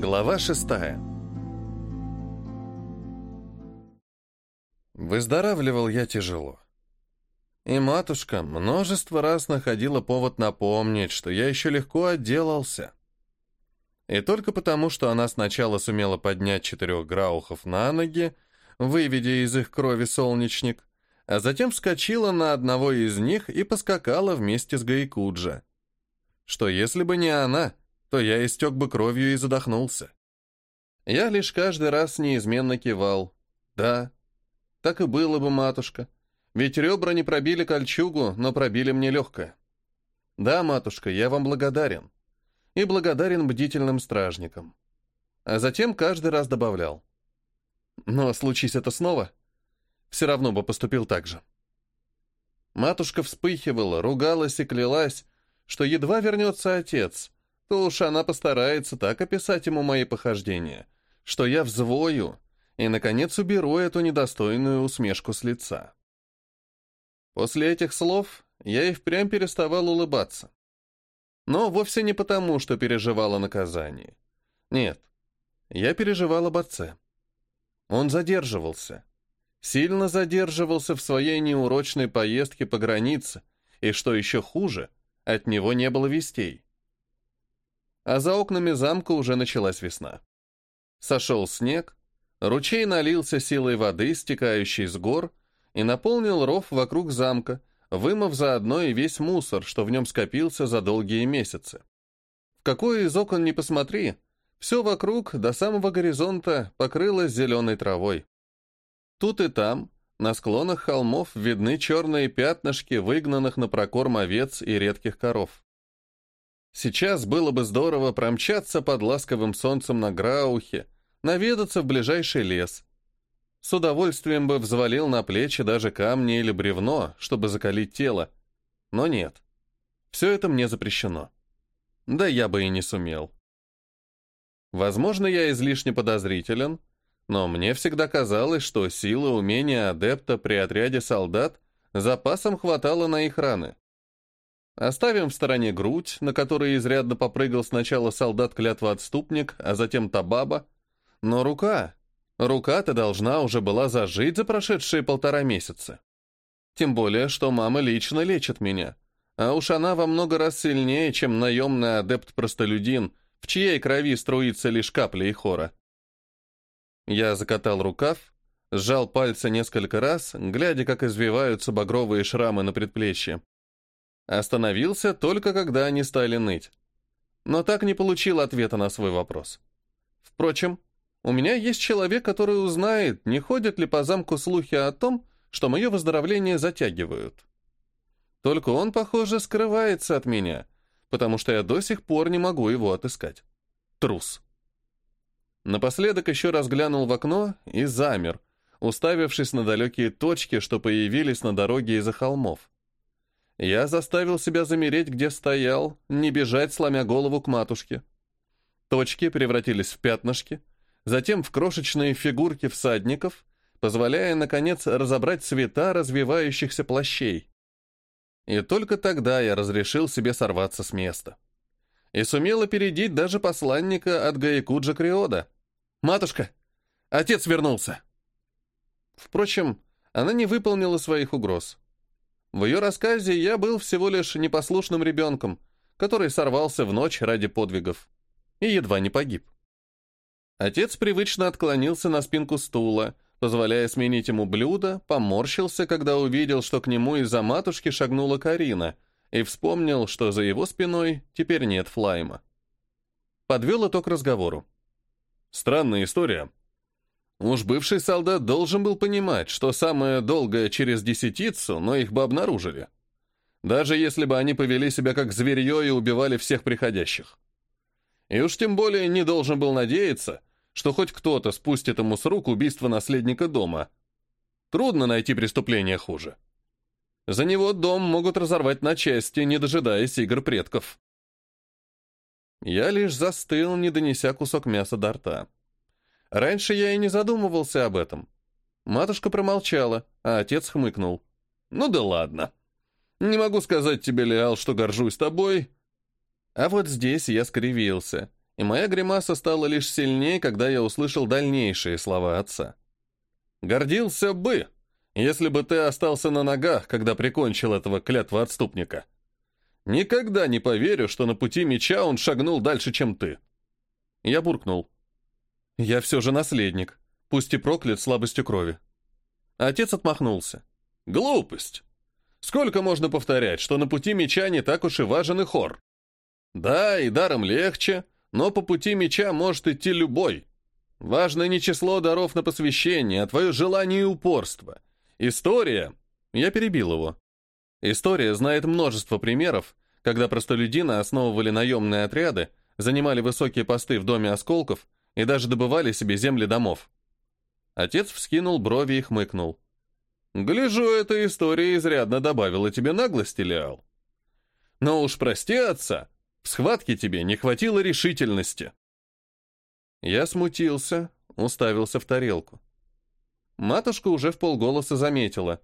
Глава шестая. Выздоравливал я тяжело. И матушка множество раз находила повод напомнить, что я еще легко отделался. И только потому, что она сначала сумела поднять четырех граухов на ноги, выведя из их крови солнечник, а затем вскочила на одного из них и поскакала вместе с Гайкуджа. Что если бы не она, то я истек бы кровью и задохнулся. Я лишь каждый раз неизменно кивал. Да, так и было бы, матушка. Ведь ребра не пробили кольчугу, но пробили мне легкое. Да, матушка, я вам благодарен. И благодарен бдительным стражникам. А затем каждый раз добавлял. Но случись это снова, все равно бы поступил так же. Матушка вспыхивала, ругалась и клялась, что едва вернется отец, то уж она постарается так описать ему мои похождения, что я взвою и, наконец, уберу эту недостойную усмешку с лица. После этих слов я и впрямь переставал улыбаться. Но вовсе не потому, что переживал о наказании. Нет, я переживал об отце. Он задерживался. Сильно задерживался в своей неурочной поездке по границе, и, что еще хуже, от него не было вестей. А за окнами замка уже началась весна. Сошел снег, ручей налился силой воды, стекающей с гор, и наполнил ров вокруг замка, вымыв заодно и весь мусор, что в нем скопился за долгие месяцы. В какое из окон не посмотри, все вокруг, до самого горизонта, покрылось зеленой травой. Тут и там, на склонах холмов, видны черные пятнышки, выгнанных на прокорм овец и редких коров. Сейчас было бы здорово промчаться под ласковым солнцем на Граухе, наведаться в ближайший лес. С удовольствием бы взвалил на плечи даже камни или бревно, чтобы закалить тело. Но нет. Все это мне запрещено. Да я бы и не сумел. Возможно, я излишне подозрителен, но мне всегда казалось, что силы умения адепта при отряде солдат запасом хватало на их раны. Оставим в стороне грудь, на которой изрядно попрыгал сначала солдат-клятва-отступник, а затем Табаба. Но рука... Рука-то должна уже была зажить за прошедшие полтора месяца. Тем более, что мама лично лечит меня. А уж она во много раз сильнее, чем наемный адепт-простолюдин — в чьей крови струится лишь капля и хора. Я закатал рукав, сжал пальцы несколько раз, глядя, как извиваются багровые шрамы на предплечье. Остановился только когда они стали ныть. Но так не получил ответа на свой вопрос. Впрочем, у меня есть человек, который узнает, не ходят ли по замку слухи о том, что мое выздоровление затягивают. Только он, похоже, скрывается от меня, потому что я до сих пор не могу его отыскать. Трус. Напоследок еще раз глянул в окно и замер, уставившись на далекие точки, что появились на дороге из-за холмов. Я заставил себя замереть, где стоял, не бежать, сломя голову к матушке. Точки превратились в пятнышки, затем в крошечные фигурки всадников, позволяя, наконец, разобрать цвета развивающихся плащей. И только тогда я разрешил себе сорваться с места. И сумел опередить даже посланника от Гаякуджа Криода. «Матушка, отец вернулся!» Впрочем, она не выполнила своих угроз. В ее рассказе я был всего лишь непослушным ребенком, который сорвался в ночь ради подвигов и едва не погиб. Отец привычно отклонился на спинку стула, позволяя сменить ему блюдо, поморщился, когда увидел, что к нему из-за матушки шагнула Карина, и вспомнил, что за его спиной теперь нет Флайма. Подвел итог разговору. Странная история. Уж бывший солдат должен был понимать, что самое долгое через десятицу, но их бы обнаружили. Даже если бы они повели себя как зверье и убивали всех приходящих. И уж тем более не должен был надеяться, что хоть кто-то спустит ему с рук убийство наследника дома. Трудно найти преступление хуже. За него дом могут разорвать на части, не дожидаясь игр предков. Я лишь застыл, не донеся кусок мяса до рта. Раньше я и не задумывался об этом. Матушка промолчала, а отец хмыкнул. «Ну да ладно. Не могу сказать тебе, Леал, что горжусь тобой». А вот здесь я скривился И моя гримаса стала лишь сильнее, когда я услышал дальнейшие слова отца. «Гордился бы, если бы ты остался на ногах, когда прикончил этого клятва отступника. Никогда не поверю, что на пути меча он шагнул дальше, чем ты». Я буркнул. «Я все же наследник, пусть и проклят слабостью крови». Отец отмахнулся. «Глупость! Сколько можно повторять, что на пути меча не так уж и важен и хор? Да, и даром легче, но по пути меча может идти любой. Важно не число даров на посвящение, а твое желание и упорство. История... Я перебил его. История знает множество примеров, когда простолюдины основывали наемные отряды, занимали высокие посты в доме осколков и даже добывали себе земли домов. Отец вскинул брови и хмыкнул. Гляжу, эта история изрядно добавила тебе наглости, Леал. Но уж прости отца, в схватке тебе не хватило решительности. Я смутился, уставился в тарелку. Матушка уже в полголоса заметила.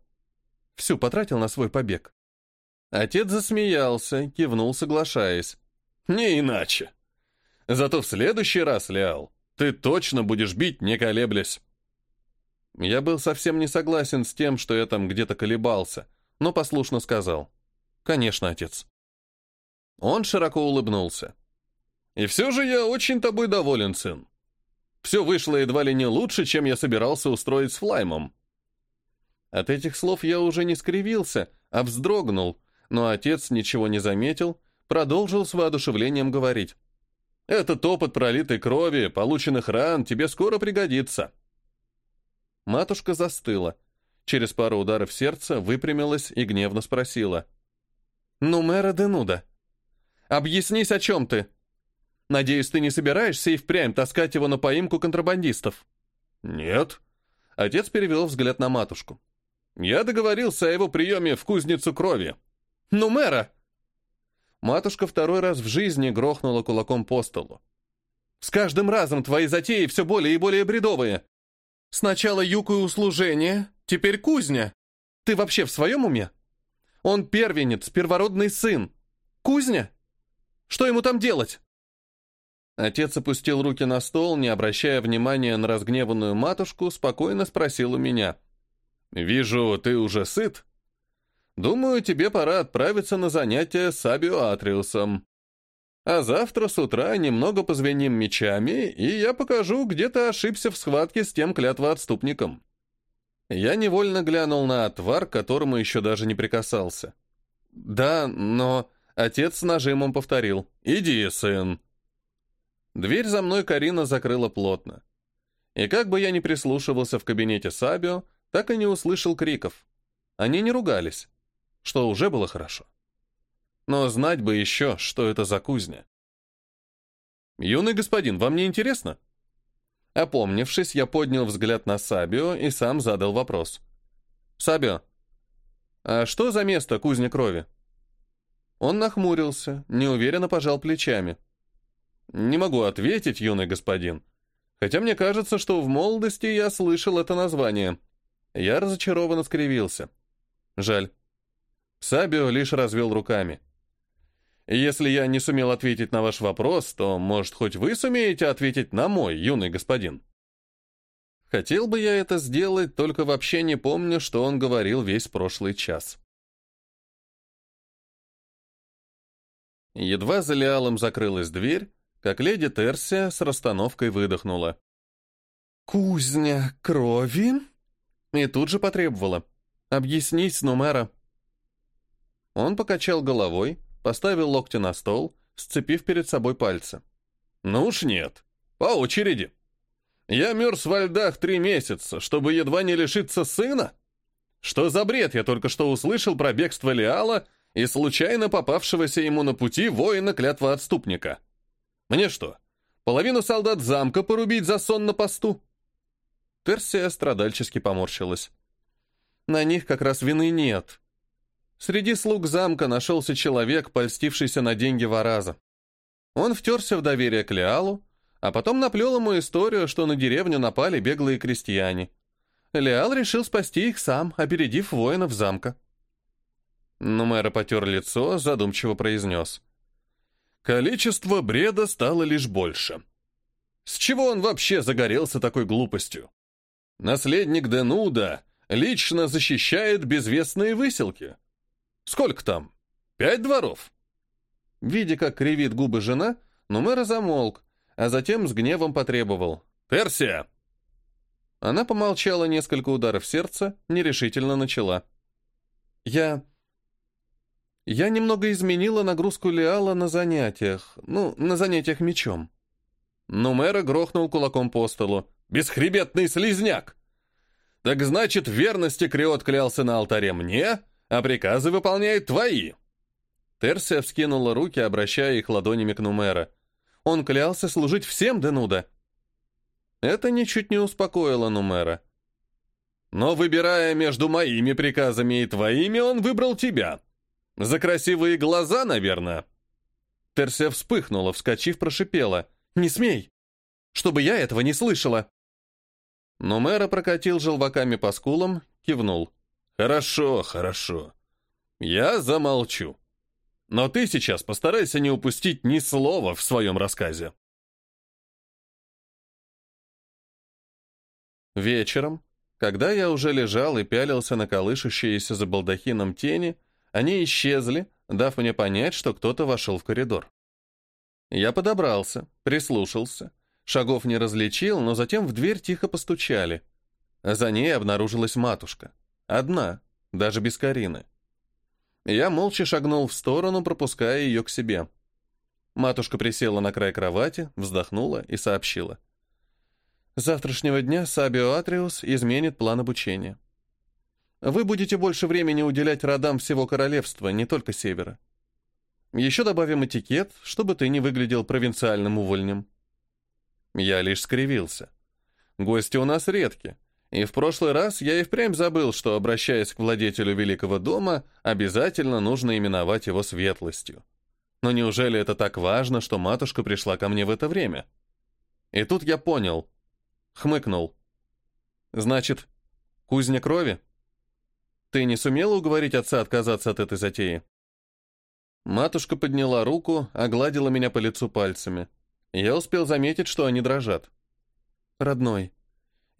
Всю потратил на свой побег. Отец засмеялся, кивнул, соглашаясь. Не иначе. Зато в следующий раз, Леал, ты точно будешь бить, не колеблясь. Я был совсем не согласен с тем, что я там где-то колебался, но послушно сказал. «Конечно, отец». Он широко улыбнулся. «И все же я очень тобой доволен, сын. Все вышло едва ли не лучше, чем я собирался устроить с Флаймом». От этих слов я уже не скривился, а вздрогнул, но отец ничего не заметил, продолжил с воодушевлением говорить. «Этот опыт пролитой крови, полученных ран тебе скоро пригодится. Матушка застыла. Через пару ударов сердца выпрямилась и гневно спросила. «Ну, мэра Денуда, объяснись, о чем ты? Надеюсь, ты не собираешься и впрямь таскать его на поимку контрабандистов?» «Нет». Отец перевел взгляд на матушку. «Я договорился о его приеме в кузницу крови». «Ну, мэра!» Матушка второй раз в жизни грохнула кулаком по столу. «С каждым разом твои затеи все более и более бредовые. Сначала юку и услужение, теперь кузня. Ты вообще в своем уме? Он первенец, первородный сын. Кузня? Что ему там делать?» Отец опустил руки на стол, не обращая внимания на разгневанную матушку, спокойно спросил у меня. «Вижу, ты уже сыт. Думаю, тебе пора отправиться на занятия с Абио Атриусом. А завтра с утра немного позвеним мечами, и я покажу, где ты ошибся в схватке с тем клятвоотступником». Я невольно глянул на отвар, к которому еще даже не прикасался. «Да, но...» — отец с нажимом повторил. «Иди, сын». Дверь за мной Карина закрыла плотно. И как бы я ни прислушивался в кабинете Сабио, так и не услышал криков. Они не ругались, что уже было хорошо но знать бы еще, что это за кузня. «Юный господин, вам не интересно?» Опомнившись, я поднял взгляд на Сабио и сам задал вопрос. «Сабио, а что за место кузня крови?» Он нахмурился, неуверенно пожал плечами. «Не могу ответить, юный господин. Хотя мне кажется, что в молодости я слышал это название». Я разочарованно скривился. «Жаль». Сабио лишь развел руками. Если я не сумел ответить на ваш вопрос, то, может, хоть вы сумеете ответить на мой, юный господин?» Хотел бы я это сделать, только вообще не помню, что он говорил весь прошлый час. Едва за Лиалом закрылась дверь, как леди Терсия с расстановкой выдохнула. «Кузня крови?» И тут же потребовала. «Объяснись, Нумера». Он покачал головой, поставил локти на стол, сцепив перед собой пальцы. «Ну уж нет. По очереди. Я мерз во льдах три месяца, чтобы едва не лишиться сына? Что за бред я только что услышал про бегство Лиала и случайно попавшегося ему на пути воина клятва отступника? Мне что, половину солдат замка порубить за сон на посту?» Терсия страдальчески поморщилась. «На них как раз вины нет. Среди слуг замка нашелся человек, польстившийся на деньги Вараза. Он втерся в доверие к Леалу, а потом наплел ему историю, что на деревню напали беглые крестьяне. Леал решил спасти их сам, опередив воинов замка. Но мэра потер лицо, задумчиво произнес. количество бреда стало лишь больше. С чего он вообще загорелся такой глупостью? Наследник Денуда лично защищает безвестные выселки. Сколько там? Пять дворов? Видя, как кривит губы жена, Нумера замолк, а затем с гневом потребовал. «Персия!» Она помолчала несколько ударов сердца, нерешительно начала. «Я... я немного изменила нагрузку Леала на занятиях, ну, на занятиях мечом». Нумера грохнул кулаком по столу. «Бесхребетный слизняк! Так значит, верности Криот клялся на алтаре мне, а приказы выполняет твои!» Терсия вскинула руки, обращая их ладонями к Нумера. «Он клялся служить всем Денуда!» Это ничуть не успокоило Нумера. Но выбирая между моими приказами и твоими, он выбрал тебя. За красивые глаза, наверное. Терсия вспыхнула, вскочив, прошипела. «Не смей! Чтобы я этого не слышала!» Нумера прокатил желваками по скулам, кивнул. «Хорошо, хорошо. Я замолчу. Но ты сейчас постарайся не упустить ни слова в своем рассказе». Вечером, когда я уже лежал и пялился на колышущиеся за балдахином тени, они исчезли, дав мне понять, что кто-то вошел в коридор. Я подобрался, прислушался. Шагов не различил, но затем в дверь тихо постучали. За ней обнаружилась матушка. Одна, даже без Карины. Я молча шагнул в сторону, пропуская ее к себе. Матушка присела на край кровати, вздохнула и сообщила — с завтрашнего дня Сабио Атриус изменит план обучения. Вы будете больше времени уделять родам всего королевства, не только севера. Еще добавим этикет, чтобы ты не выглядел провинциальным увольнем. Я лишь скривился. Гости у нас редки, и в прошлый раз я и впрямь забыл, что, обращаясь к владетелю великого дома, обязательно нужно именовать его светлостью. Но неужели это так важно, что матушка пришла ко мне в это время? И тут я понял, Хмыкнул. «Значит, кузня крови? Ты не сумела уговорить отца отказаться от этой затеи?» Матушка подняла руку, огладила меня по лицу пальцами. Я успел заметить, что они дрожат. «Родной,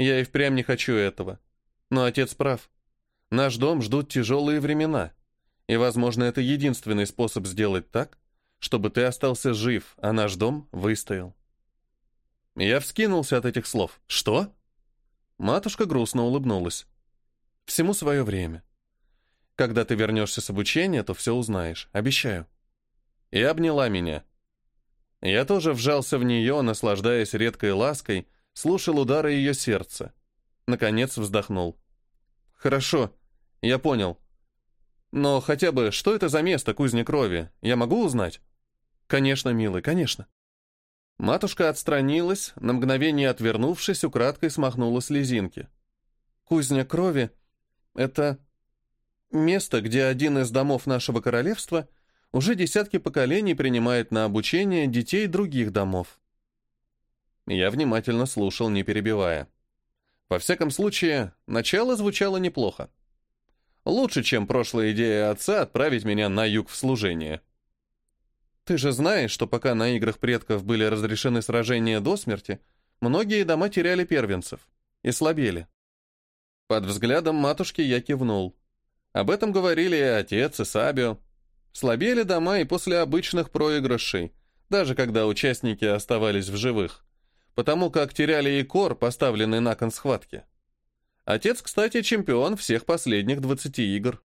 я и впрямь не хочу этого. Но отец прав. Наш дом ждут тяжелые времена. И, возможно, это единственный способ сделать так, чтобы ты остался жив, а наш дом выстоял. Я вскинулся от этих слов. «Что?» Матушка грустно улыбнулась. «Всему свое время. Когда ты вернешься с обучения, то все узнаешь. Обещаю». И обняла меня. Я тоже вжался в нее, наслаждаясь редкой лаской, слушал удары ее сердца. Наконец вздохнул. «Хорошо, я понял. Но хотя бы, что это за место кузни крови? Я могу узнать?» «Конечно, милый, конечно». Матушка отстранилась, на мгновение отвернувшись, украдкой смахнула слезинки. «Кузня крови — это место, где один из домов нашего королевства уже десятки поколений принимает на обучение детей других домов». Я внимательно слушал, не перебивая. Во всяком случае, начало звучало неплохо. Лучше, чем прошлая идея отца отправить меня на юг в служение. Ты же знаешь, что пока на играх предков были разрешены сражения до смерти, многие дома теряли первенцев и слабели. Под взглядом матушки я кивнул. Об этом говорили и отец, и Сабио. Слабели дома и после обычных проигрышей, даже когда участники оставались в живых, потому как теряли и кор, поставленный на кон схватки. Отец, кстати, чемпион всех последних 20 игр.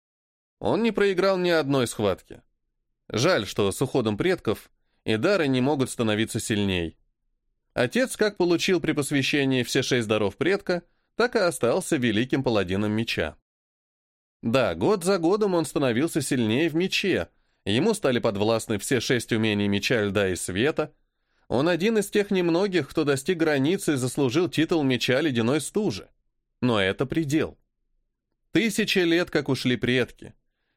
Он не проиграл ни одной схватки. Жаль, что с уходом предков и дары не могут становиться сильней. Отец как получил при посвящении все шесть даров предка, так и остался великим паладином меча. Да, год за годом он становился сильнее в мече, ему стали подвластны все шесть умений меча льда и света. Он один из тех немногих, кто достиг границы и заслужил титул меча ледяной стужи. Но это предел. Тысячи лет, как ушли предки.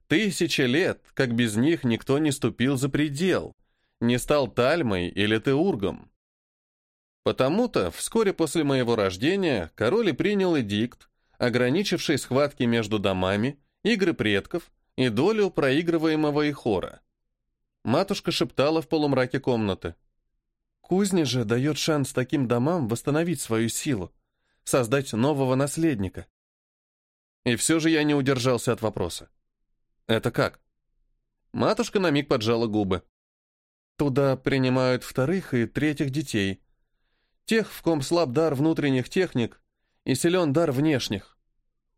Тысячи лет, как без них никто не ступил за предел, не стал Тальмой или Теургом. Потому-то вскоре после моего рождения король и принял эдикт, ограничивший схватки между домами, игры предков и долю проигрываемого ихора. Матушка шептала в полумраке комнаты. Кузня же дает шанс таким домам восстановить свою силу, создать нового наследника. И все же я не удержался от вопроса. Это как? Матушка на миг поджала губы. Туда принимают вторых и третьих детей. Тех, в ком слаб дар внутренних техник и силен дар внешних.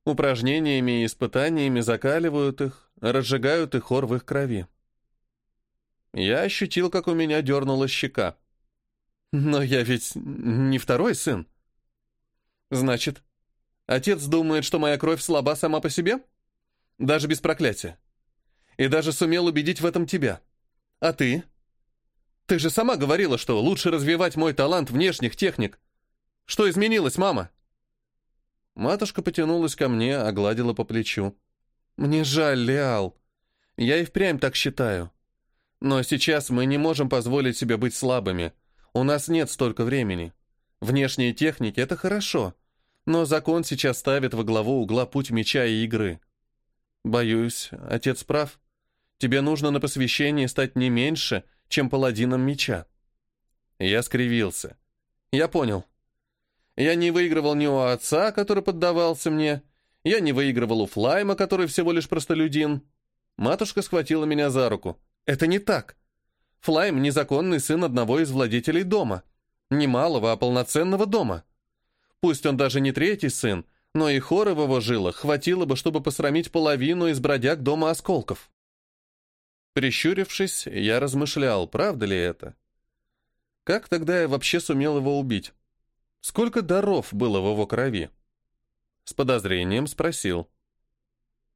Упражнениями и испытаниями закаливают их, разжигают их хор в их крови. Я ощутил, как у меня дернула щека. Но я ведь не второй сын. Значит, отец думает, что моя кровь слаба сама по себе? Даже без проклятия. И даже сумел убедить в этом тебя. А ты? Ты же сама говорила, что лучше развивать мой талант внешних техник. Что изменилось, мама? Матушка потянулась ко мне, огладила по плечу. Мне жаль, Леал. Я и впрямь так считаю. Но сейчас мы не можем позволить себе быть слабыми. У нас нет столько времени. Внешние техники — это хорошо, но закон сейчас ставит во главу угла путь меча и игры. Боюсь, отец прав. Тебе нужно на посвящении стать не меньше, чем паладином меча. Я скривился. Я понял. Я не выигрывал ни у отца, который поддавался мне, я не выигрывал у Флайма, который всего лишь простолюдин. Матушка схватила меня за руку. Это не так. Флайм — незаконный сын одного из владетелей дома. Не малого, а полноценного дома. Пусть он даже не третий сын, но и хоры в его жилах хватило бы, чтобы посрамить половину из бродяг дома осколков. Прищурившись, я размышлял, правда ли это. Как тогда я вообще сумел его убить? Сколько даров было в его крови? С подозрением спросил.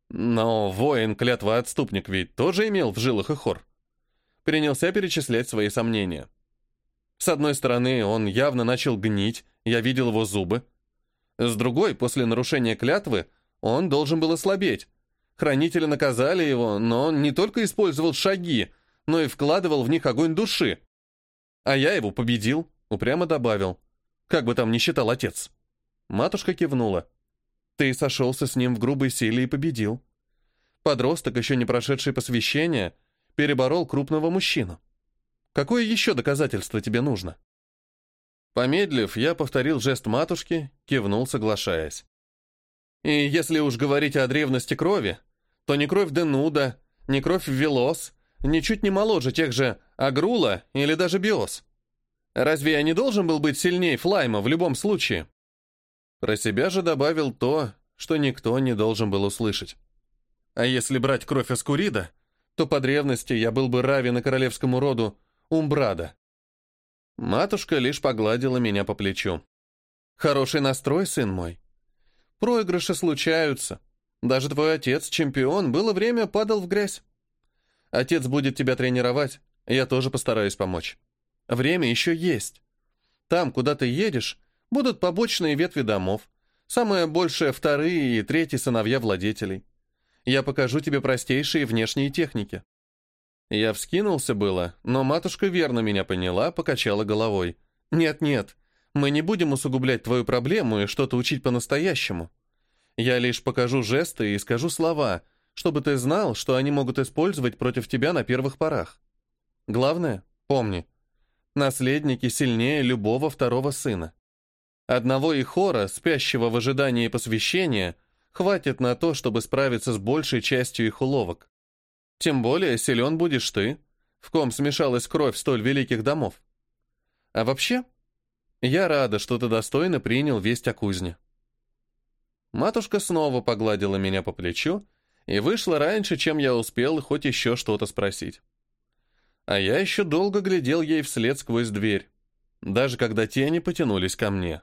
Но воин-клятва-отступник ведь тоже имел в жилах и хор принялся перечислять свои сомнения. С одной стороны, он явно начал гнить, я видел его зубы. С другой, после нарушения клятвы, он должен был ослабеть. Хранители наказали его, но он не только использовал шаги, но и вкладывал в них огонь души. А я его победил, упрямо добавил. Как бы там ни считал отец. Матушка кивнула. Ты сошелся с ним в грубой силе и победил. Подросток, еще не прошедший посвящение, переборол крупного мужчину. Какое еще доказательство тебе нужно? Помедлив, я повторил жест матушки, кивнул, соглашаясь. И если уж говорить о древности крови, то не кровь Денуда, не кровь Велос, ничуть не моложе тех же Агрула или даже Биос. Разве я не должен был быть сильнее Флайма в любом случае? Про себя же добавил то, что никто не должен был услышать. А если брать кровь Аскурида, то по древности я был бы равен королевскому роду Умбрада. Матушка лишь погладила меня по плечу. «Хороший настрой, сын мой. Проигрыши случаются. Даже твой отец, чемпион, было время падал в грязь. Отец будет тебя тренировать, я тоже постараюсь помочь. Время еще есть. Там, куда ты едешь, будут побочные ветви домов, самое большее вторые и третьи сыновья владетелей. Я покажу тебе простейшие внешние техники». Я вскинулся было, но матушка верно меня поняла, покачала головой. «Нет-нет, мы не будем усугублять твою проблему и что-то учить по-настоящему. Я лишь покажу жесты и скажу слова, чтобы ты знал, что они могут использовать против тебя на первых порах. Главное, помни, наследники сильнее любого второго сына. Одного Ихора, спящего в ожидании посвящения, хватит на то, чтобы справиться с большей частью их уловок. Тем более силен будешь ты, в ком смешалась кровь столь великих домов. А вообще, я рада, что ты достойно принял весть о кузне. Матушка снова погладила меня по плечу и вышла раньше, чем я успел хоть еще что-то спросить. А я еще долго глядел ей вслед сквозь дверь, даже когда тени потянулись ко мне.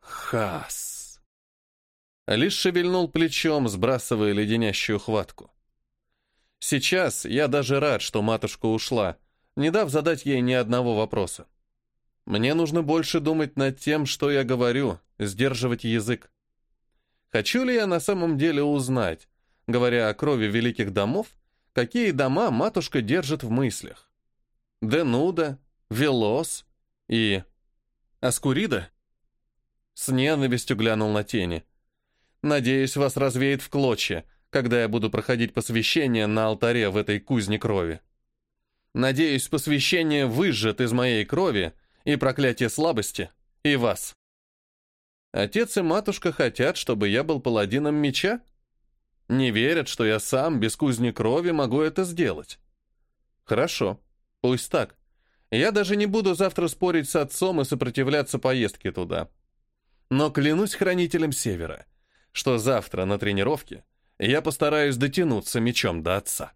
Хас лишь шевельнул плечом, сбрасывая леденящую хватку. Сейчас я даже рад, что матушка ушла, не дав задать ей ни одного вопроса. Мне нужно больше думать над тем, что я говорю, сдерживать язык. Хочу ли я на самом деле узнать, говоря о крови великих домов, какие дома матушка держит в мыслях? Денуда, Велос и... Аскурида? С ненавистью глянул на тени. Надеюсь, вас развеет в клочья, когда я буду проходить посвящение на алтаре в этой кузне крови. Надеюсь, посвящение выжжет из моей крови и проклятие слабости, и вас. Отец и матушка хотят, чтобы я был паладином меча? Не верят, что я сам, без кузни крови, могу это сделать. Хорошо, пусть так. Я даже не буду завтра спорить с отцом и сопротивляться поездке туда. Но клянусь хранителем Севера, что завтра на тренировке я постараюсь дотянуться мечом до отца.